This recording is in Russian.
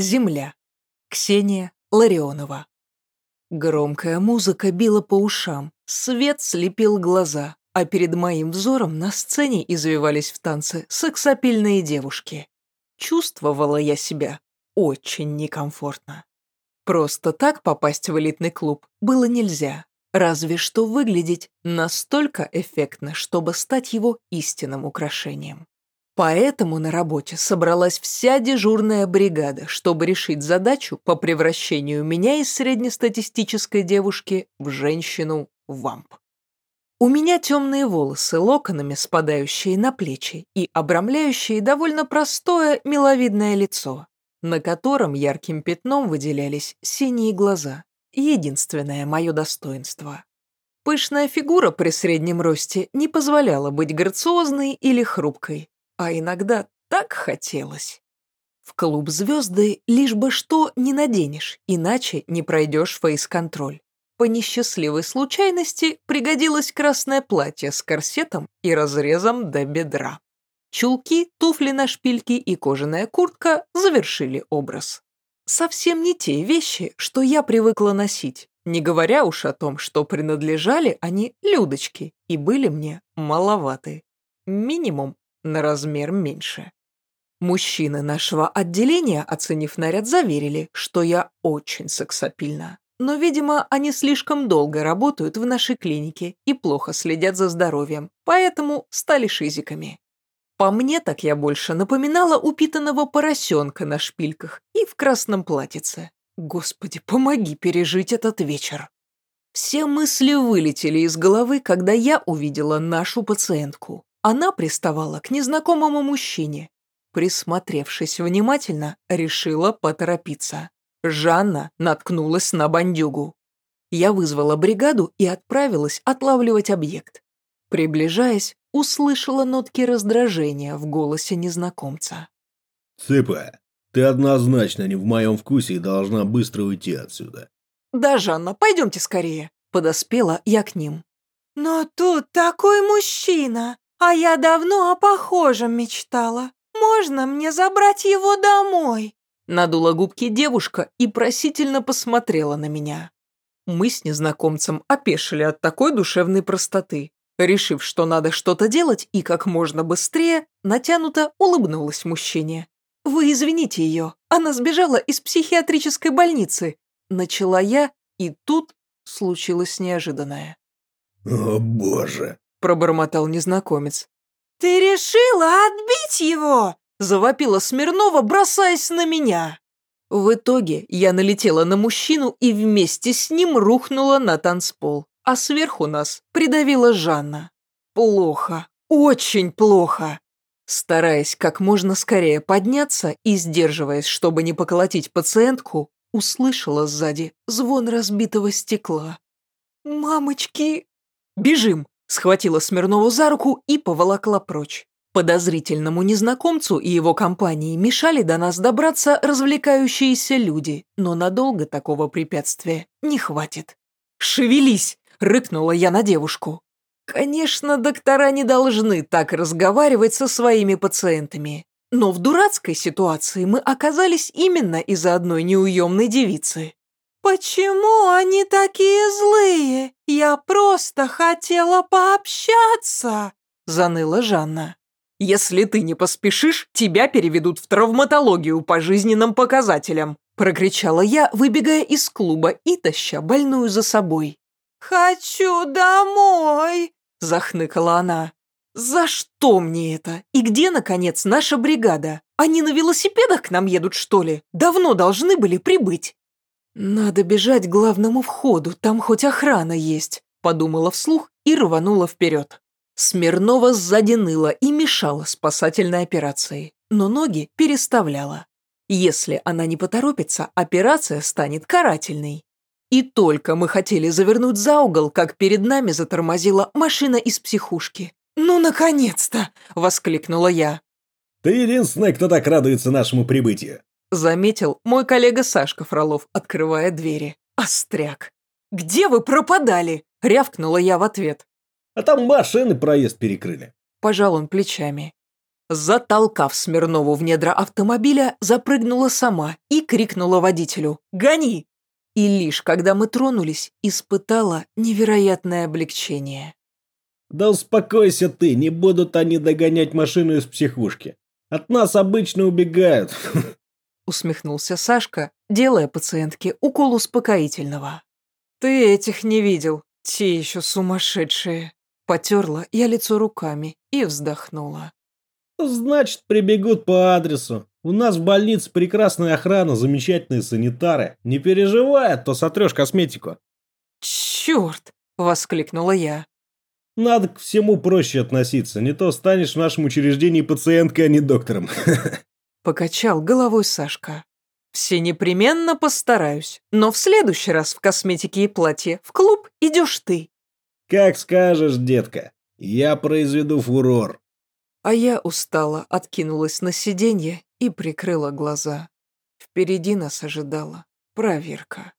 Земля. Ксения Ларионова. Громкая музыка била по ушам, свет слепил глаза, а перед моим взором на сцене извивались в танце сексапильные девушки. Чувствовала я себя очень некомфортно. Просто так попасть в элитный клуб было нельзя, разве что выглядеть настолько эффектно, чтобы стать его истинным украшением. Поэтому на работе собралась вся дежурная бригада, чтобы решить задачу по превращению меня из среднестатистической девушки в женщину-вамп. У меня темные волосы, локонами спадающие на плечи и обрамляющие довольно простое миловидное лицо, на котором ярким пятном выделялись синие глаза. Единственное мое достоинство. Пышная фигура при среднем росте не позволяла быть грациозной или хрупкой, а иногда так хотелось. В клуб звезды лишь бы что не наденешь, иначе не пройдешь фейс-контроль. По несчастливой случайности пригодилось красное платье с корсетом и разрезом до бедра. Чулки, туфли на шпильке и кожаная куртка завершили образ. Совсем не те вещи, что я привыкла носить, не говоря уж о том, что принадлежали они Людочке и были мне маловаты. Минимум на размер меньше. Мужчины нашего отделения, оценив наряд, заверили, что я очень сексапильна. Но, видимо, они слишком долго работают в нашей клинике и плохо следят за здоровьем, поэтому стали шизиками. По мне так я больше напоминала упитанного поросенка на шпильках и в красном платьице. Господи, помоги пережить этот вечер. Все мысли вылетели из головы, когда я увидела нашу пациентку. Она приставала к незнакомому мужчине. Присмотревшись внимательно, решила поторопиться. Жанна наткнулась на бандюгу. Я вызвала бригаду и отправилась отлавливать объект. Приближаясь, услышала нотки раздражения в голосе незнакомца. «Цыпа, ты однозначно не в моем вкусе и должна быстро уйти отсюда». «Да, Жанна, пойдемте скорее», – подоспела я к ним. «Но тут такой мужчина, а я давно о похожем мечтала. Можно мне забрать его домой?» Надула губки девушка и просительно посмотрела на меня. Мы с незнакомцем опешили от такой душевной простоты. Решив, что надо что-то делать и как можно быстрее, натянуто улыбнулась мужчине. «Вы извините ее, она сбежала из психиатрической больницы», начала я, и тут случилось неожиданное. «О боже!» – пробормотал незнакомец. «Ты решила отбить его?» Завопила Смирнова, бросаясь на меня. В итоге я налетела на мужчину и вместе с ним рухнула на танцпол, а сверху нас придавила Жанна. Плохо, очень плохо. Стараясь как можно скорее подняться и сдерживаясь, чтобы не поколотить пациентку, услышала сзади звон разбитого стекла. «Мамочки!» «Бежим!» – схватила Смирнову за руку и поволокла прочь. Подозрительному незнакомцу и его компании мешали до нас добраться развлекающиеся люди, но надолго такого препятствия не хватит. «Шевелись!» – рыкнула я на девушку. Конечно, доктора не должны так разговаривать со своими пациентами, но в дурацкой ситуации мы оказались именно из-за одной неуемной девицы. «Почему они такие злые? Я просто хотела пообщаться!» – заныла Жанна. «Если ты не поспешишь, тебя переведут в травматологию по жизненным показателям», прокричала я, выбегая из клуба и таща больную за собой. «Хочу домой!» захныкала она. «За что мне это? И где, наконец, наша бригада? Они на велосипедах к нам едут, что ли? Давно должны были прибыть». «Надо бежать к главному входу, там хоть охрана есть», подумала вслух и рванула вперед. Смирнова сзади ныла и мешала спасательной операции, но ноги переставляла. Если она не поторопится, операция станет карательной. И только мы хотели завернуть за угол, как перед нами затормозила машина из психушки. «Ну, наконец-то!» – воскликнула я. «Ты единственный, кто так радуется нашему прибытию», – заметил мой коллега Сашка Фролов, открывая двери. «Остряк! Где вы пропадали?» – рявкнула я в ответ. А там машины проезд перекрыли. Пожал он плечами. Затолкав Смирнову в недра автомобиля, запрыгнула сама и крикнула водителю «Гони!». И лишь когда мы тронулись, испытала невероятное облегчение. Да успокойся ты, не будут они догонять машину из психушки. От нас обычно убегают. Усмехнулся Сашка, делая пациентке укол успокоительного. Ты этих не видел, те еще сумасшедшие. Потерла я лицо руками и вздохнула. Значит, прибегут по адресу. У нас в больнице прекрасная охрана, замечательные санитары. Не переживай, а то сотрешь косметику. Черт! Воскликнула я. Надо к всему проще относиться, не то станешь в нашем учреждении пациенткой, а не доктором. Покачал головой Сашка. Все непременно постараюсь, но в следующий раз в косметике и платье в клуб идешь ты. Как скажешь, детка. Я произведу фурор. А я устала, откинулась на сиденье и прикрыла глаза. Впереди нас ожидала проверка.